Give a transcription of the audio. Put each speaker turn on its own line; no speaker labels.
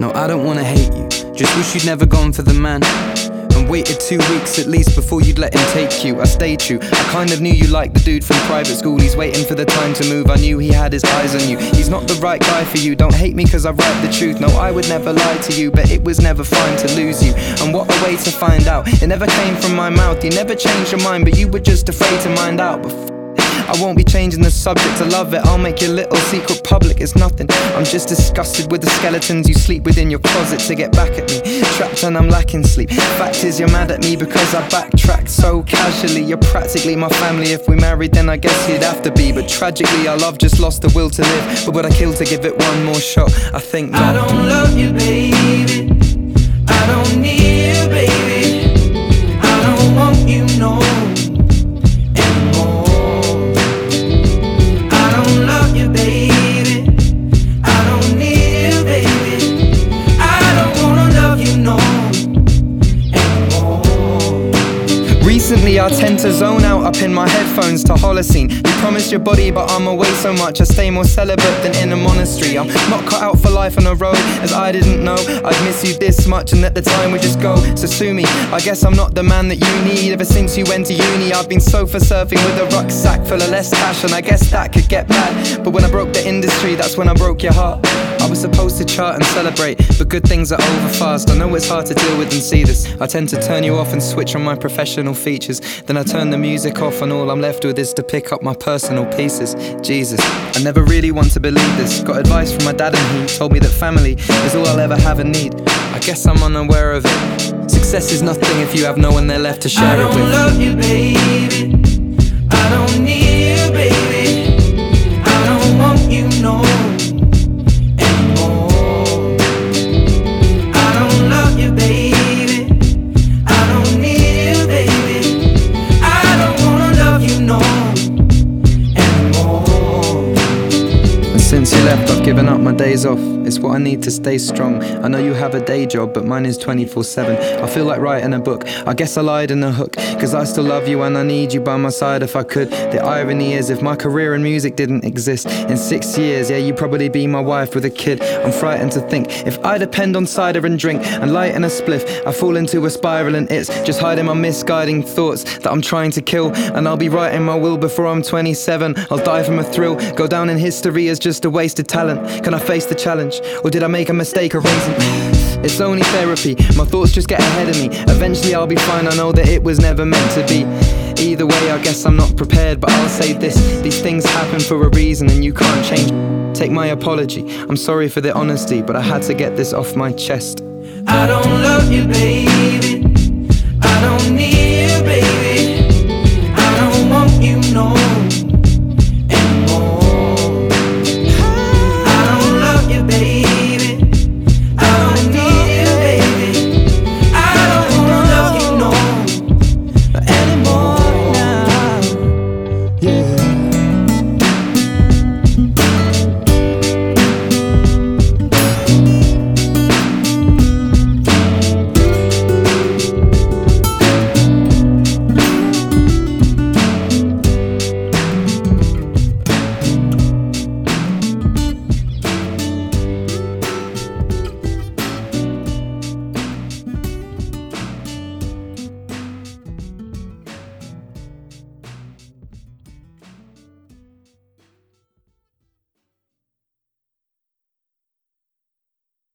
No, I don't wanna hate you. Just wish you'd never gone for the man. And waited two weeks at least before you'd let him take you. I stayed true. I kind of knew you liked the dude from private school. He's waiting for the time to move. I knew he had his eyes on you. He's not the right guy for you. Don't hate me cause I write the truth. No, I would never lie to you, but it was never fine to lose you. And what a way to find out. It never came from my mouth. You never changed your mind, but you were just afraid to mind out. But I won't be changing the subject, I love it. I'll make your little secret public, it's nothing. I'm just disgusted with the skeletons you sleep within your closet to get back at me. Trapped and I'm lacking sleep. Fact is, you're mad at me because I backtracked so casually. You're practically my family. If we married, then I guess you'd have to be. But tragically, our love just lost the will to live. But would I kill to give it one more shot? I think not.
I don't love you, baby.
Recently, I tend to zone out up in my headphones to Holocene. You promised your body, but I'm away so much. I stay more celibate than in a monastery. I'm not cut out for life on a road, as I didn't know I'd miss you this much, and that the time would just go. So sue me. I guess I'm not the man that you need. Ever since you went to uni, I've been sofa surfing with a rucksack full of less cash, and I guess that could get bad. But when I broke the industry, that's when I broke your heart. I was supposed to chart and celebrate, but good things are over fast. I know it's hard to deal with and see this. I tend to turn you off and switch on my professional features. Then I turn the music off, and all I'm left with is to pick up my personal pieces. Jesus, I never really want to believe this. Got advice from my dad, and he told me that family is all I'll ever have and need. I guess I'm unaware of it. Success is nothing if you have no one there left to share it
don't
with.
love you, baby. I don't need
since you left, I've given up my days off. It's what I need to stay strong. I know you have a day job, but mine is 24 7. I feel like writing a book. I guess I lied in the hook, cause I still love you and I need you by my side if I could. The irony is, if my career in music didn't exist in six years, yeah, you'd probably be my wife with a kid. I'm frightened to think if I depend on cider and drink and light and a spliff, I fall into a spiral and it's just hiding my misguiding thoughts that I'm trying to kill. And I'll be writing my will before I'm 27. I'll die from a thrill, go down in history as just a wasted talent. Can I face the challenge? Or did I make a mistake of raising? It's only therapy, my thoughts just get ahead of me. Eventually I'll be fine, I know that it was never meant to be. Either way, I guess I'm not prepared, but I'll say this these things happen for a reason and you can't change. Take my apology, I'm sorry for the honesty, but I had to get this off my chest.
I don't love you, baby.